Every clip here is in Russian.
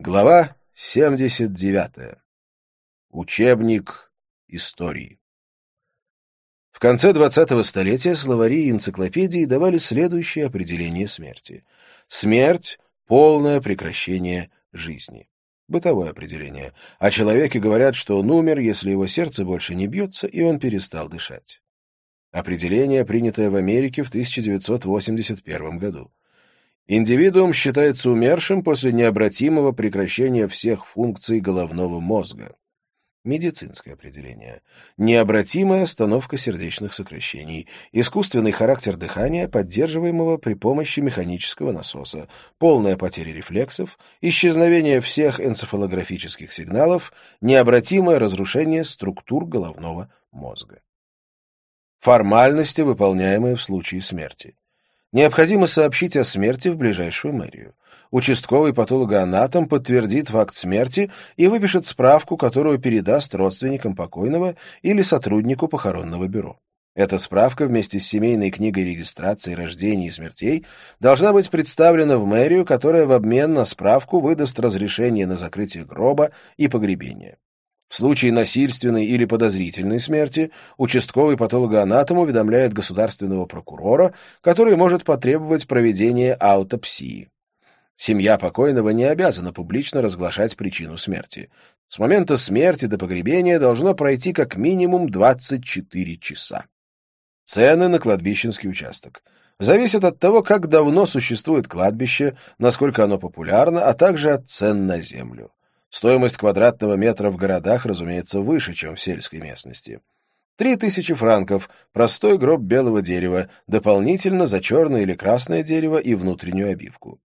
Глава 79. Учебник истории. В конце 20-го столетия словари и энциклопедии давали следующее определение смерти. Смерть — полное прекращение жизни. Бытовое определение. О человеке говорят, что он умер, если его сердце больше не бьется, и он перестал дышать. Определение, принятое в Америке в 1981 году. Индивидуум считается умершим после необратимого прекращения всех функций головного мозга. Медицинское определение. Необратимая остановка сердечных сокращений. Искусственный характер дыхания, поддерживаемого при помощи механического насоса. Полная потеря рефлексов. Исчезновение всех энцефалографических сигналов. Необратимое разрушение структур головного мозга. Формальности, выполняемые в случае смерти. Необходимо сообщить о смерти в ближайшую мэрию. Участковый патологоанатом подтвердит факт смерти и выпишет справку, которую передаст родственникам покойного или сотруднику похоронного бюро. Эта справка вместе с семейной книгой регистрации рождений и смертей должна быть представлена в мэрию, которая в обмен на справку выдаст разрешение на закрытие гроба и погребение. В случае насильственной или подозрительной смерти участковый патологоанатом уведомляет государственного прокурора, который может потребовать проведения аутопсии. Семья покойного не обязана публично разглашать причину смерти. С момента смерти до погребения должно пройти как минимум 24 часа. Цены на кладбищенский участок зависят от того, как давно существует кладбище, насколько оно популярно, а также от цен на землю. Стоимость квадратного метра в городах, разумеется, выше, чем в сельской местности. Три тысячи франков, простой гроб белого дерева, дополнительно за черное или красное дерево и внутреннюю обивку.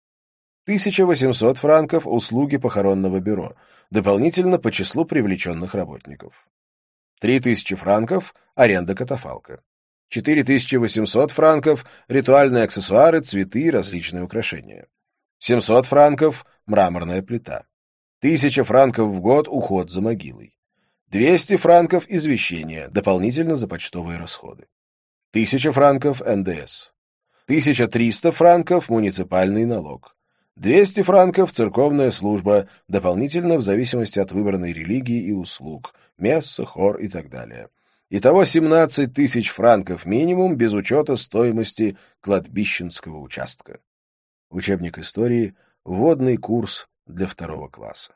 1800 франков – услуги похоронного бюро, дополнительно по числу привлеченных работников. 3000 франков – аренда катафалка. 4800 франков – ритуальные аксессуары, цветы, различные украшения. 700 франков – мраморная плита. Тысяча франков в год уход за могилой. 200 франков извещение, дополнительно за почтовые расходы. Тысяча франков НДС. 1300 франков муниципальный налог. 200 франков церковная служба, дополнительно в зависимости от выбранной религии и услуг, месса, хор и так далее. Итого 17 тысяч франков минимум без учета стоимости кладбищенского участка. Учебник истории, вводный курс для второго класса.